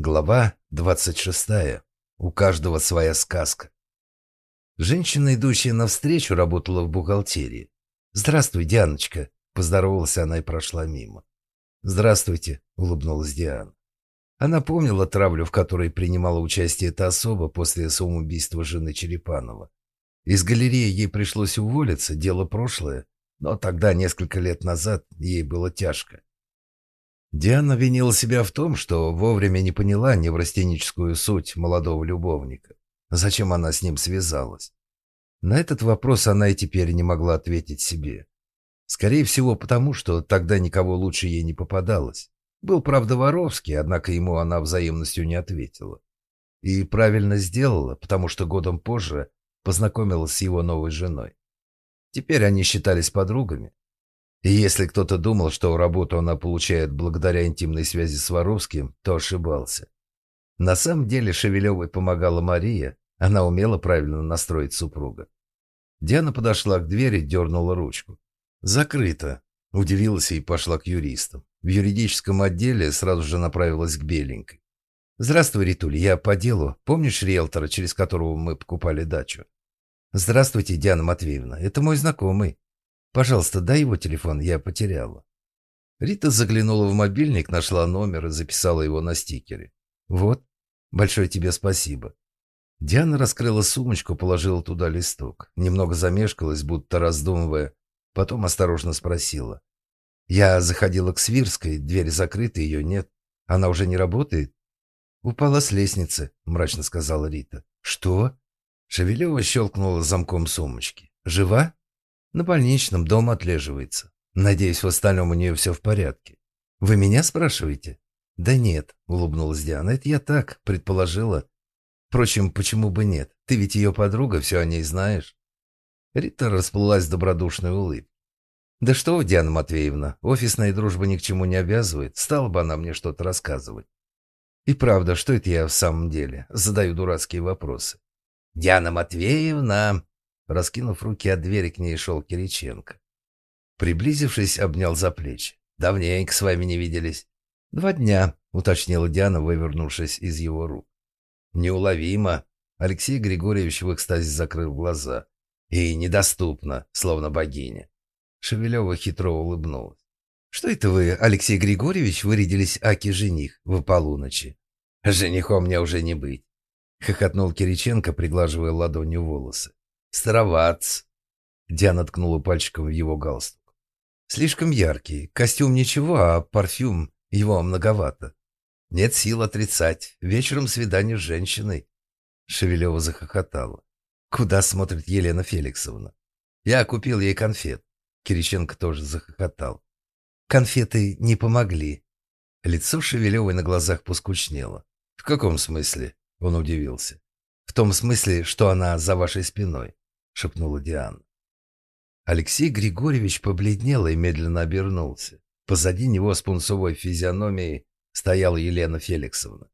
Глава 26. У каждого своя сказка. Женщина, идущая навстречу, работала в бухгалтерии. «Здравствуй, Дианочка», — поздоровалась она и прошла мимо. «Здравствуйте», — улыбнулась Диана. Она помнила травлю, в которой принимала участие эта особа после самоубийства жены Черепанова. Из галереи ей пришлось уволиться, дело прошлое, но тогда, несколько лет назад, ей было тяжко. Диана винила себя в том, что вовремя не поняла неврастеническую суть молодого любовника. Зачем она с ним связалась? На этот вопрос она и теперь не могла ответить себе. Скорее всего, потому что тогда никого лучше ей не попадалось. Был, правда, Воровский, однако ему она взаимностью не ответила. И правильно сделала, потому что годом позже познакомилась с его новой женой. Теперь они считались подругами. И если кто-то думал, что работу она получает благодаря интимной связи с Воровским, то ошибался. На самом деле Шевелевой помогала Мария, она умела правильно настроить супруга. Диана подошла к двери, дернула ручку. «Закрыто», — удивилась и пошла к юристам. В юридическом отделе сразу же направилась к Беленькой. «Здравствуй, Ритуль, я по делу. Помнишь риэлтора, через которого мы покупали дачу?» «Здравствуйте, Диана Матвеевна. Это мой знакомый. Пожалуйста, дай его телефон, я потеряла». Рита заглянула в мобильник, нашла номер и записала его на стикере. «Вот. Большое тебе спасибо». Диана раскрыла сумочку, положила туда листок. Немного замешкалась, будто раздумывая. Потом осторожно спросила. «Я заходила к Свирской, дверь закрыта, ее нет. Она уже не работает?» «Упала с лестницы», — мрачно сказала Рита. «Что?» Шевелева щелкнула замком сумочки. «Жива?» На больничном дом отлеживается. Надеюсь, в остальном у нее все в порядке. Вы меня спрашиваете? Да нет, улыбнулась Диана. Это я так предположила. Впрочем, почему бы нет? Ты ведь ее подруга, все о ней знаешь. Рита расплылась в добродушной улыбке. «Да что Диана Матвеевна, офисная дружба ни к чему не обязывает. Стала бы она мне что-то рассказывать». «И правда, что это я в самом деле? Задаю дурацкие вопросы». «Диана Матвеевна!» Раскинув руки от двери, к ней шел Кириченко. Приблизившись, обнял за плечи. «Давненько с вами не виделись». «Два дня», — уточнила Диана, вывернувшись из его рук. «Неуловимо». Алексей Григорьевич в экстазе закрыл глаза. «И недоступно, словно богиня». Шевелева хитро улыбнулась. «Что это вы, Алексей Григорьевич, вырядились аки-жених в полуночи?» «Женихом мне уже не быть», — хохотнул Кириченко, приглаживая ладонью волосы. «Староват». Диана ткнула пальчиком в его галстук. «Слишком яркий. Костюм ничего, а парфюм его многовато. Нет сил отрицать. Вечером свидание с женщиной». Шевелева захохотала. «Куда смотрит Елена Феликсовна?» «Я купил ей конфет». Кириченко тоже захохотал. «Конфеты не помогли». Лицо Шевелевой на глазах поскучнело. «В каком смысле?» — он удивился. «В том смысле, что она за вашей спиной шепнула Диана. Алексей Григорьевич побледнел и медленно обернулся. Позади него с пунцовой физиономией стояла Елена Феликсовна.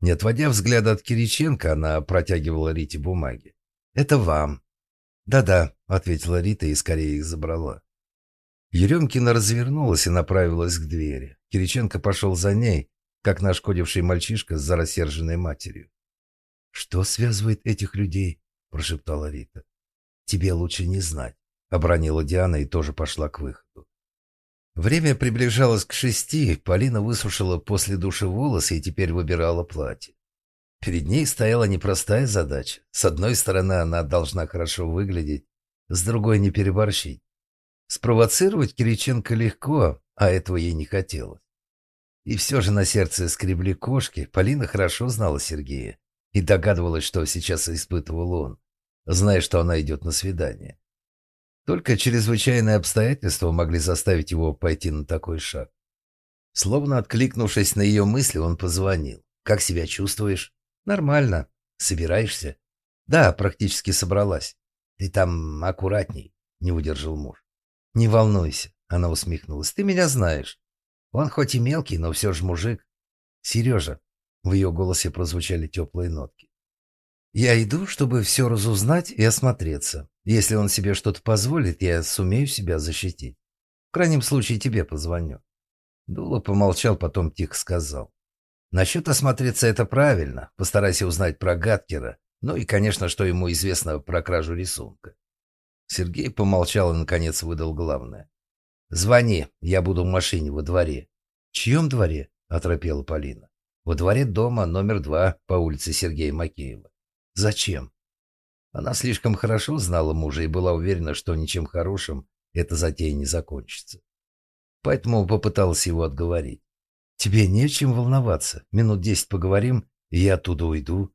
Не отводя взгляда от Кириченко, она протягивала Рите бумаги. «Это вам». «Да-да», — ответила Рита и скорее их забрала. Еремкина развернулась и направилась к двери. Кириченко пошел за ней, как нашкодивший мальчишка с рассерженной матерью. «Что связывает этих людей?» – прошептала Рита. «Тебе лучше не знать», — обронила Диана и тоже пошла к выходу. Время приближалось к шести, Полина высушила после души волосы и теперь выбирала платье. Перед ней стояла непростая задача. С одной стороны, она должна хорошо выглядеть, с другой — не переборщить. Спровоцировать Кириченко легко, а этого ей не хотелось. И все же на сердце скребли кошки, Полина хорошо знала Сергея и догадывалась, что сейчас испытывал он зная, что она идет на свидание. Только чрезвычайные обстоятельства могли заставить его пойти на такой шаг. Словно откликнувшись на ее мысли, он позвонил. «Как себя чувствуешь?» «Нормально. Собираешься?» «Да, практически собралась. Ты там аккуратней», — не выдержал муж. «Не волнуйся», — она усмехнулась. «Ты меня знаешь. Он хоть и мелкий, но все же мужик. Сережа». В ее голосе прозвучали теплые нотки. Я иду, чтобы все разузнать и осмотреться. Если он себе что-то позволит, я сумею себя защитить. В крайнем случае тебе позвоню». Дула помолчал, потом тихо сказал. Насчет осмотреться это правильно. Постарайся узнать про Гаткера. Ну и, конечно, что ему известно про кражу рисунка. Сергей помолчал и, наконец, выдал главное. «Звони, я буду в машине во дворе». «В чьем дворе?» – оторопела Полина. «Во дворе дома номер два по улице Сергея Макеева». «Зачем?» Она слишком хорошо знала мужа и была уверена, что ничем хорошим эта затея не закончится. Поэтому попыталась его отговорить. «Тебе нечем волноваться. Минут десять поговорим, и я оттуда уйду».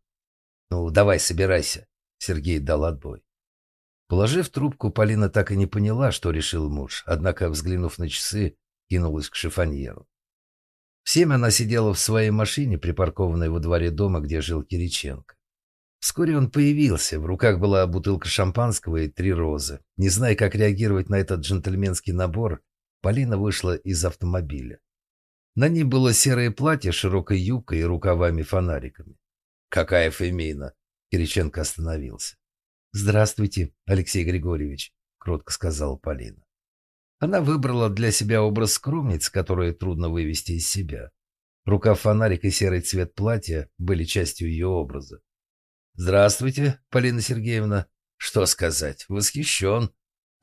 «Ну, давай, собирайся», — Сергей дал отбой. Положив трубку, Полина так и не поняла, что решил муж, однако, взглянув на часы, кинулась к шифоньеру. Семь она сидела в своей машине, припаркованной во дворе дома, где жил Кириченко. Вскоре он появился, в руках была бутылка шампанского и три розы. Не зная, как реагировать на этот джентльменский набор, Полина вышла из автомобиля. На ней было серое платье с широкой юбкой и рукавами-фонариками. «Какая фемина!» Кириченко остановился. «Здравствуйте, Алексей Григорьевич», — кротко сказала Полина. Она выбрала для себя образ скромниц, которые трудно вывести из себя. Рукав фонарик и серый цвет платья были частью ее образа. «Здравствуйте, Полина Сергеевна. Что сказать? Восхищен.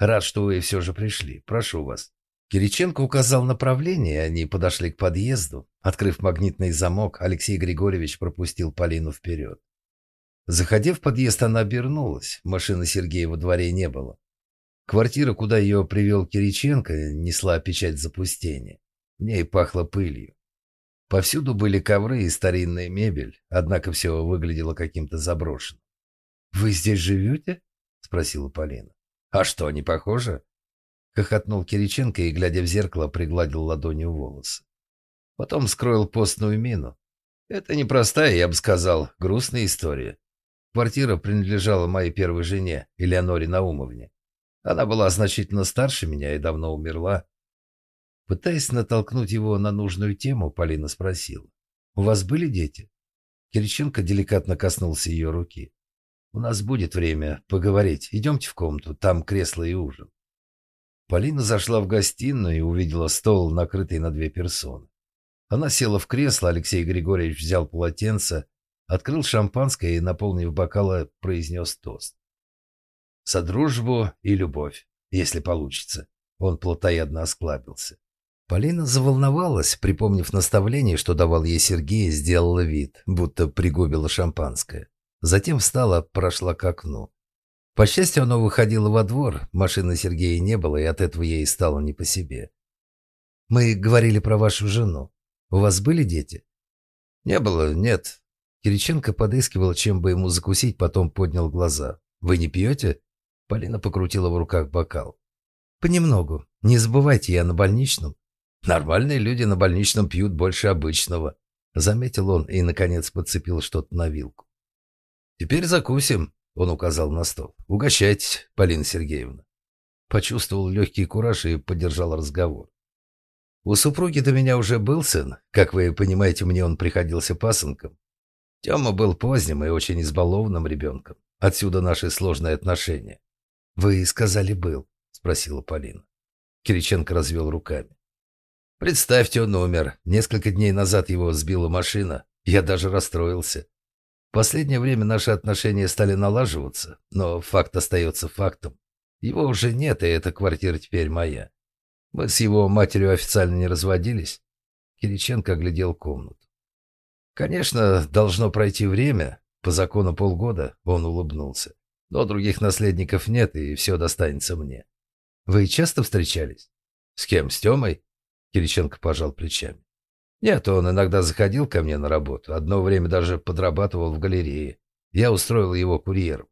Рад, что вы все же пришли. Прошу вас». Кириченко указал направление, и они подошли к подъезду. Открыв магнитный замок, Алексей Григорьевич пропустил Полину вперед. Заходя в подъезд, она обернулась. Машины Сергея во дворе не было. Квартира, куда ее привел Кириченко, несла печать запустения. В ней пахло пылью. Повсюду были ковры и старинная мебель, однако все выглядело каким-то заброшенным. «Вы здесь живете?» — спросила Полина. «А что, не похоже?» Хохотнул Кириченко и, глядя в зеркало, пригладил ладонью волосы. Потом скроил постную мину. Это непростая, я бы сказал, грустная история. Квартира принадлежала моей первой жене, Элеоноре Наумовне. Она была значительно старше меня и давно умерла. Пытаясь натолкнуть его на нужную тему, Полина спросила. «У вас были дети?» Кириченко деликатно коснулся ее руки. «У нас будет время поговорить. Идемте в комнату, там кресло и ужин». Полина зашла в гостиную и увидела стол, накрытый на две персоны. Она села в кресло, Алексей Григорьевич взял полотенце, открыл шампанское и, наполнив бокалы, произнес тост. «За дружбу и любовь, если получится», — он плотоядно осклабился. Полина заволновалась, припомнив наставление, что давал ей Сергей, сделала вид, будто пригубила шампанское. Затем встала, прошла к окну. По счастью, оно выходило во двор, машины Сергея не было, и от этого ей стало не по себе. «Мы говорили про вашу жену. У вас были дети?» «Не было, нет». Кириченко подыскивал, чем бы ему закусить, потом поднял глаза. «Вы не пьете?» Полина покрутила в руках бокал. «Понемногу. Не забывайте, я на больничном». «Нормальные люди на больничном пьют больше обычного», — заметил он и, наконец, подцепил что-то на вилку. «Теперь закусим», он указал на стол. «Угощайтесь, Полина Сергеевна». Почувствовал легкий кураж и поддержал разговор. «У супруги до меня уже был сын. Как вы понимаете, мне он приходился пасынком. Тёма был поздним и очень избалованным ребенком. Отсюда наши сложные отношения». «Вы сказали «был», — спросила Полина. Кириченко развел руками. «Представьте, он умер. Несколько дней назад его сбила машина. Я даже расстроился последнее время наши отношения стали налаживаться, но факт остается фактом. Его уже нет, и эта квартира теперь моя. Мы с его матерью официально не разводились. Кириченко оглядел комнату. Конечно, должно пройти время. По закону полгода он улыбнулся. Но других наследников нет, и все достанется мне. Вы часто встречались? С кем? С Темой? Кириченко пожал плечами. Нет, он иногда заходил ко мне на работу. Одно время даже подрабатывал в галерее. Я устроил его курьером.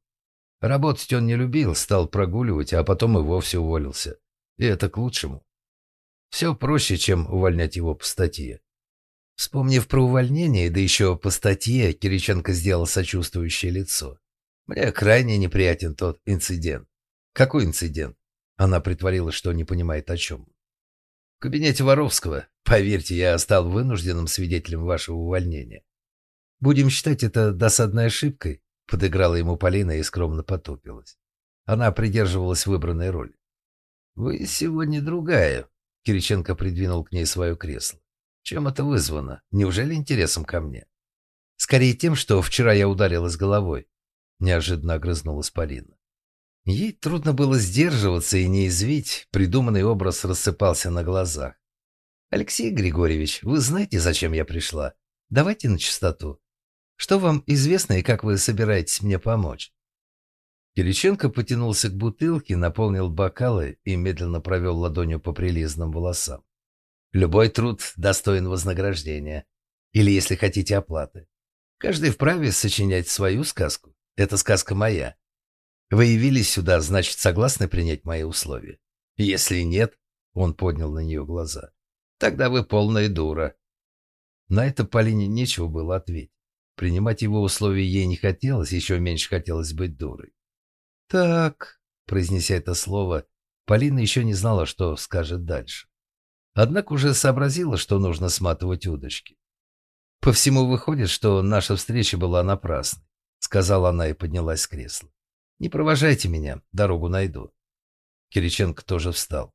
Работать он не любил, стал прогуливать, а потом и вовсе уволился. И это к лучшему. Все проще, чем увольнять его по статье. Вспомнив про увольнение, да еще по статье, Кириченко сделал сочувствующее лицо. Мне крайне неприятен тот инцидент. Какой инцидент? Она притворилась, что не понимает о чем. В кабинете Воровского. Поверьте, я стал вынужденным свидетелем вашего увольнения. Будем считать это досадной ошибкой, подыграла ему Полина и скромно потупилась. Она придерживалась выбранной роли. Вы сегодня другая. Кириченко придвинул к ней свое кресло. Чем это вызвано? Неужели интересом ко мне? Скорее тем, что вчера я ударилась головой. Неожиданно огрызнулась Полина. Ей трудно было сдерживаться и не извить, придуманный образ рассыпался на глазах. «Алексей Григорьевич, вы знаете, зачем я пришла? Давайте на чистоту. Что вам известно и как вы собираетесь мне помочь?» Кириченко потянулся к бутылке, наполнил бокалы и медленно провел ладонью по прилизанным волосам. «Любой труд достоин вознаграждения. Или, если хотите, оплаты. Каждый вправе сочинять свою сказку. Эта сказка моя. Вы явились сюда, значит, согласны принять мои условия? Если нет, он поднял на нее глаза, тогда вы полная дура. На это Полине нечего было ответить. Принимать его условия ей не хотелось, еще меньше хотелось быть дурой. «Так», — произнеся это слово, Полина еще не знала, что скажет дальше. Однако уже сообразила, что нужно сматывать удочки. «По всему выходит, что наша встреча была напрасной», — сказала она и поднялась с кресла. Не провожайте меня, дорогу найду. Кириченко тоже встал.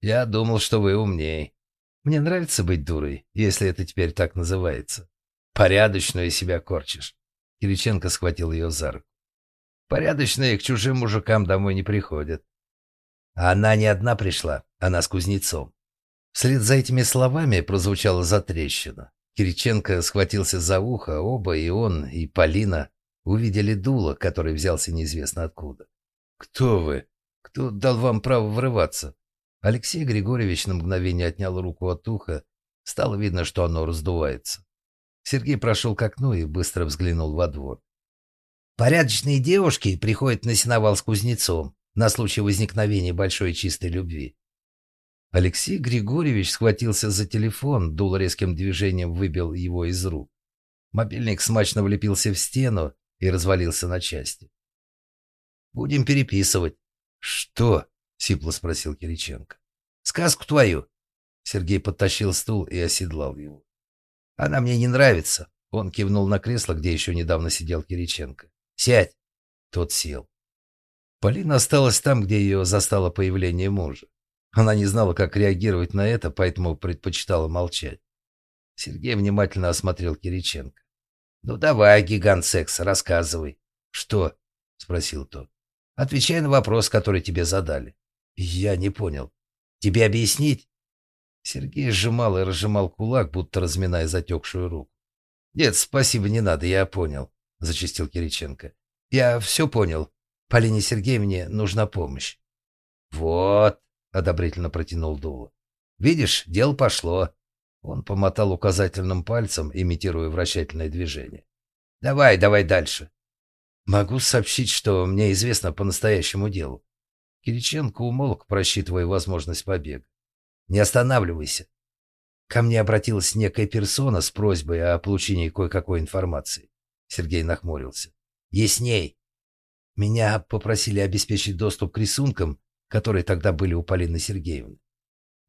Я думал, что вы умнее. Мне нравится быть дурой, если это теперь так называется. Порядочную себя корчишь. Кириченко схватил ее за руку. Порядочные к чужим мужикам домой не приходят. А она не одна пришла, она с кузнецом. Вслед за этими словами прозвучала затрещина. Кириченко схватился за ухо, оба, и он, и Полина, увидели дуло, который взялся неизвестно откуда. «Кто вы? Кто дал вам право врываться?» Алексей Григорьевич на мгновение отнял руку от уха. Стало видно, что оно раздувается. Сергей прошел к окну и быстро взглянул во двор. «Порядочные девушки приходят на сеновал с кузнецом на случай возникновения большой чистой любви». Алексей Григорьевич схватился за телефон, дул резким движением выбил его из рук. Мобильник смачно влепился в стену, и развалился на части. «Будем переписывать». «Что?» — сипло спросил Кириченко. «Сказку твою». Сергей подтащил стул и оседлал его. «Она мне не нравится». Он кивнул на кресло, где еще недавно сидел Кириченко. «Сядь!» Тот сел. Полина осталась там, где ее застало появление мужа. Она не знала, как реагировать на это, поэтому предпочитала молчать. Сергей внимательно осмотрел Кириченко. «Ну давай, гигант секса, рассказывай». «Что?» — спросил тот. «Отвечай на вопрос, который тебе задали». «Я не понял. Тебе объяснить?» Сергей сжимал и разжимал кулак, будто разминая затекшую руку. «Нет, спасибо, не надо, я понял», — зачистил Кириченко. «Я все понял. Полине Сергеевне нужна помощь». «Вот», — одобрительно протянул Дула. «Видишь, дело пошло. Он помотал указательным пальцем, имитируя вращательное движение. «Давай, давай дальше». «Могу сообщить, что мне известно по настоящему делу». Кириченко умолк, просчитывая возможность побега. «Не останавливайся». Ко мне обратилась некая персона с просьбой о получении кое-какой информации. Сергей нахмурился. «Ясней. Меня попросили обеспечить доступ к рисункам, которые тогда были у Полины Сергеевны.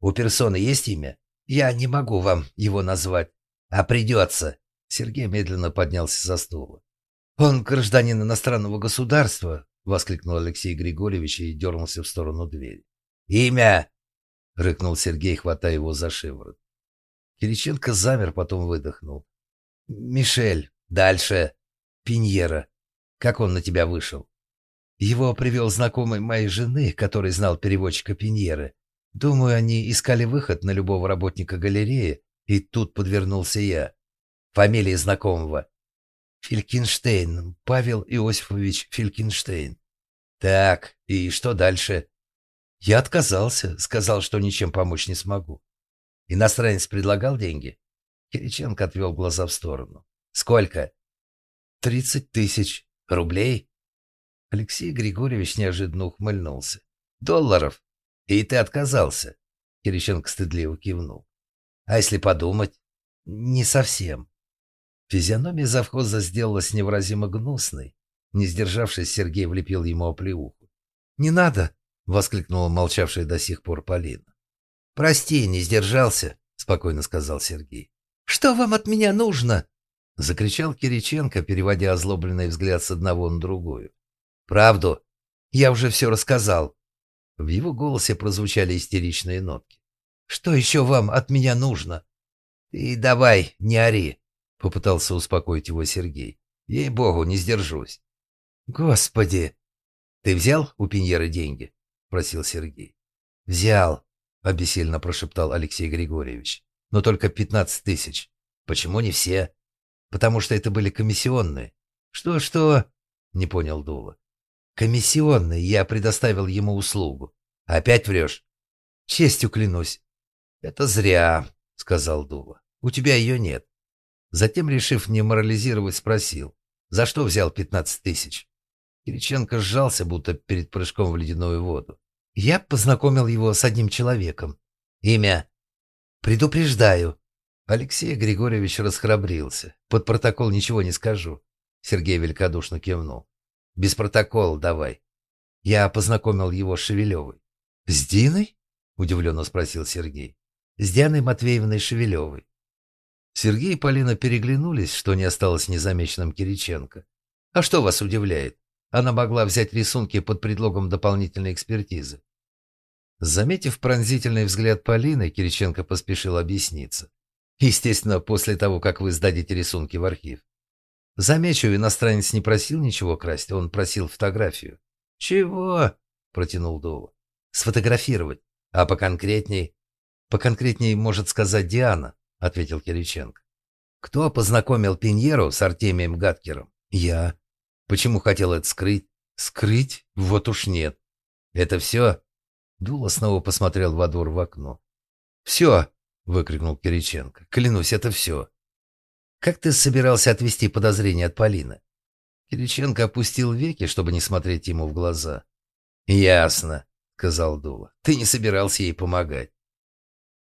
У персоны есть имя?» Я не могу вам его назвать. А придется. Сергей медленно поднялся за стула. Он гражданин иностранного государства, воскликнул Алексей Григорьевич и дернулся в сторону двери. Имя! рыкнул Сергей, хватая его за шиворот. Кириченко замер, потом выдохнул. «Мишель. Дальше. Пиньера. Как он на тебя вышел?» Его привел знакомый моей жены, который знал переводчика Пиньеры. Думаю, они искали выход на любого работника галереи, и тут подвернулся я. Фамилия знакомого. Филькинштейн. Павел Иосифович Филькинштейн. Так, и что дальше? Я отказался, сказал, что ничем помочь не смогу. Иностранец предлагал деньги? Кириченко отвел глаза в сторону. Сколько? Тридцать тысяч рублей? Алексей Григорьевич неожиданно ухмыльнулся. Долларов? «И ты отказался?» Кириченко стыдливо кивнул. «А если подумать?» «Не совсем». Физиономия завхоза сделалась невыразимо гнусной. Не сдержавшись, Сергей влепил ему оплеуху. «Не надо!» — воскликнула молчавшая до сих пор Полина. «Прости, не сдержался», — спокойно сказал Сергей. «Что вам от меня нужно?» — закричал Кириченко, переводя озлобленный взгляд с одного на другую. «Правду. Я уже все рассказал. В его голосе прозвучали истеричные нотки. «Что еще вам от меня нужно?» «Ты давай, не ори», — попытался успокоить его Сергей. «Ей-богу, не сдержусь». «Господи!» «Ты взял у Пиньеры деньги?» — просил Сергей. «Взял», — обессильно прошептал Алексей Григорьевич. «Но только пятнадцать тысяч. Почему не все?» «Потому что это были комиссионные». «Что-что?» — не понял Дула. «Комиссионные. Я предоставил ему услугу. Опять врешь?» «Честью клянусь». «Это зря», — сказал Дула. «У тебя ее нет». Затем, решив не морализировать, спросил. «За что взял пятнадцать тысяч?» Кириченко сжался, будто перед прыжком в ледяную воду. Я познакомил его с одним человеком. Имя? Предупреждаю. Алексей Григорьевич расхрабрился. Под протокол ничего не скажу. Сергей великодушно кивнул. Без протокола давай. Я познакомил его с Шевелевой. С Диной? Удивленно спросил Сергей. С Дианой Матвеевной Шевелевой. Сергей и Полина переглянулись, что не осталось незамеченным Кириченко. А что вас удивляет? Она могла взять рисунки под предлогом дополнительной экспертизы. Заметив пронзительный взгляд Полины, Кириченко поспешил объясниться. Естественно, после того, как вы сдадите рисунки в архив. Замечу, иностранец не просил ничего красть, он просил фотографию. «Чего?» – протянул Дула. «Сфотографировать. А поконкретней?» «Поконкретней может сказать Диана», – ответил Кириченко. «Кто познакомил Пиньеру с Артемием Гаткером?» «Я». Почему хотел это скрыть? Скрыть? Вот уж нет. Это все? Дула снова посмотрел во двор в окно. «Все!» — выкрикнул Кириченко. «Клянусь, это все!» «Как ты собирался отвести подозрения от Полины?» Кириченко опустил веки, чтобы не смотреть ему в глаза. «Ясно», — сказал Дула. «Ты не собирался ей помогать».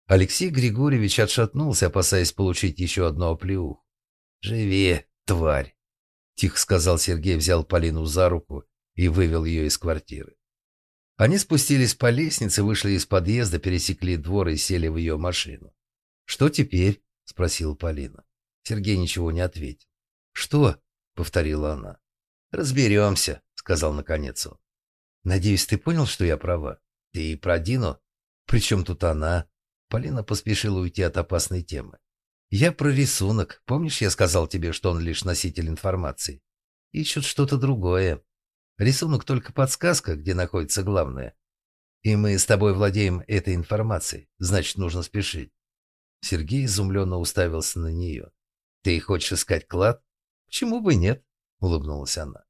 Алексей Григорьевич отшатнулся, опасаясь получить еще одну оплеуху. «Живи, тварь!» — тихо сказал Сергей, взял Полину за руку и вывел ее из квартиры. Они спустились по лестнице, вышли из подъезда, пересекли двор и сели в ее машину. «Что теперь?» — спросила Полина. Сергей ничего не ответил. «Что?» — повторила она. «Разберемся», — сказал наконец он. «Надеюсь, ты понял, что я права? Ты и про Дину? Причем тут она?» Полина поспешила уйти от опасной темы. «Я про рисунок. Помнишь, я сказал тебе, что он лишь носитель информации? Ищут что-то другое. Рисунок только подсказка, где находится главное. И мы с тобой владеем этой информацией. Значит, нужно спешить». Сергей изумленно уставился на нее. «Ты хочешь искать клад?» «Почему бы нет?» — улыбнулась она.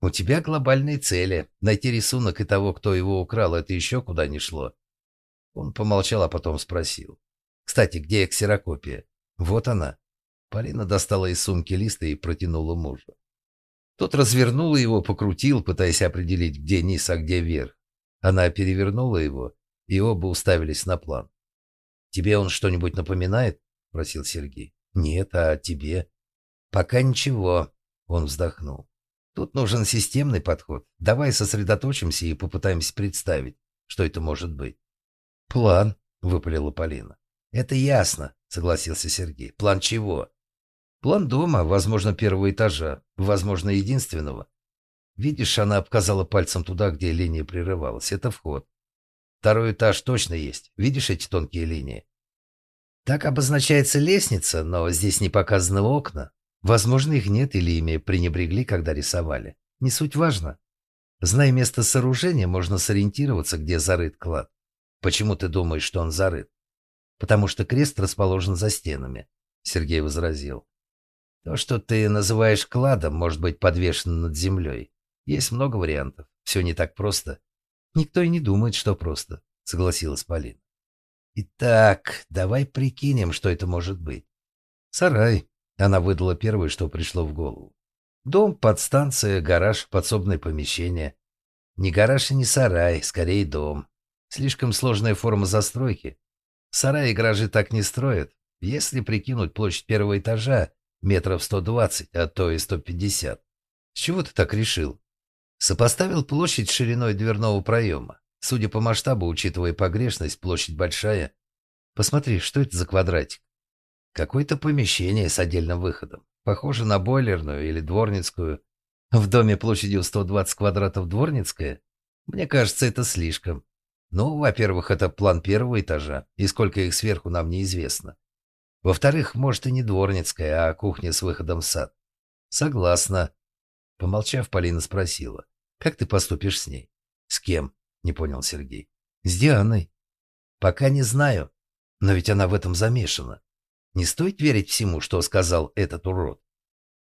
«У тебя глобальные цели. Найти рисунок и того, кто его украл, это еще куда ни шло». Он помолчал, а потом спросил. «Кстати, где ксерокопия?» Вот она. Полина достала из сумки лист и протянула мужу. Тот развернул его, покрутил, пытаясь определить, где низ, а где верх. Она перевернула его, и оба уставились на план. «Тебе он что-нибудь напоминает?» – просил Сергей. «Нет, а тебе?» «Пока ничего», – он вздохнул. «Тут нужен системный подход. Давай сосредоточимся и попытаемся представить, что это может быть». «План», – выпалила Полина. «Это ясно», — согласился Сергей. «План чего?» «План дома, возможно, первого этажа, возможно, единственного. Видишь, она обказала пальцем туда, где линия прерывалась. Это вход. Второй этаж точно есть. Видишь эти тонкие линии?» «Так обозначается лестница, но здесь не показаны окна. Возможно, их нет или ими пренебрегли, когда рисовали. Не суть важно. Зная место сооружения, можно сориентироваться, где зарыт клад. Почему ты думаешь, что он зарыт? потому что крест расположен за стенами», — Сергей возразил. «То, что ты называешь кладом, может быть подвешено над землей. Есть много вариантов. Все не так просто». «Никто и не думает, что просто», — согласилась Полина. «Итак, давай прикинем, что это может быть». «Сарай», — она выдала первое, что пришло в голову. «Дом, подстанция, гараж, подсобное помещение». «Не гараж и не сарай, скорее дом. Слишком сложная форма застройки. Сараи и гаражи так не строят. Если прикинуть площадь первого этажа, метров 120, а то и 150. С чего ты так решил? Сопоставил площадь шириной дверного проема. Судя по масштабу, учитывая погрешность, площадь большая. Посмотри, что это за квадратик? Какое-то помещение с отдельным выходом. Похоже на бойлерную или дворницкую. В доме площадью 120 квадратов дворницкая? Мне кажется, это слишком. Ну, во-первых, это план первого этажа, и сколько их сверху нам неизвестно. Во-вторых, может, и не дворницкая, а кухня с выходом в сад. Согласна. Помолчав, Полина спросила. Как ты поступишь с ней? С кем? Не понял Сергей. С Дианой. Пока не знаю. Но ведь она в этом замешана. Не стоит верить всему, что сказал этот урод.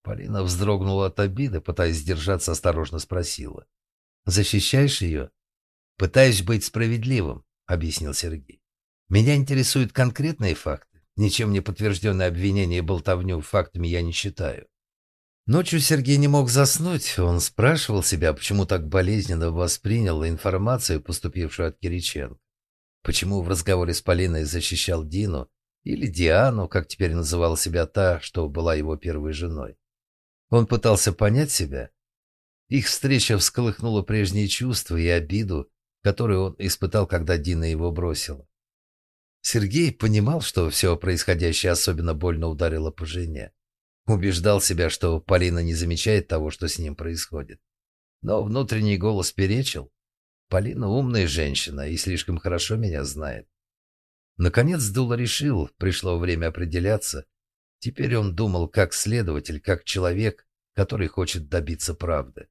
Полина вздрогнула от обиды, пытаясь сдержаться, осторожно спросила. «Защищаешь ее?» «Пытаюсь быть справедливым», — объяснил Сергей. «Меня интересуют конкретные факты. Ничем не подтвержденное обвинение и болтовню фактами я не считаю». Ночью Сергей не мог заснуть. Он спрашивал себя, почему так болезненно воспринял информацию, поступившую от Кириченко. Почему в разговоре с Полиной защищал Дину или Диану, как теперь называла себя та, что была его первой женой. Он пытался понять себя. Их встреча всколыхнула прежние чувства и обиду, которую он испытал, когда Дина его бросила. Сергей понимал, что все происходящее особенно больно ударило по жене. Убеждал себя, что Полина не замечает того, что с ним происходит. Но внутренний голос перечил. Полина умная женщина и слишком хорошо меня знает. Наконец Дула решил, пришло время определяться. Теперь он думал как следователь, как человек, который хочет добиться правды.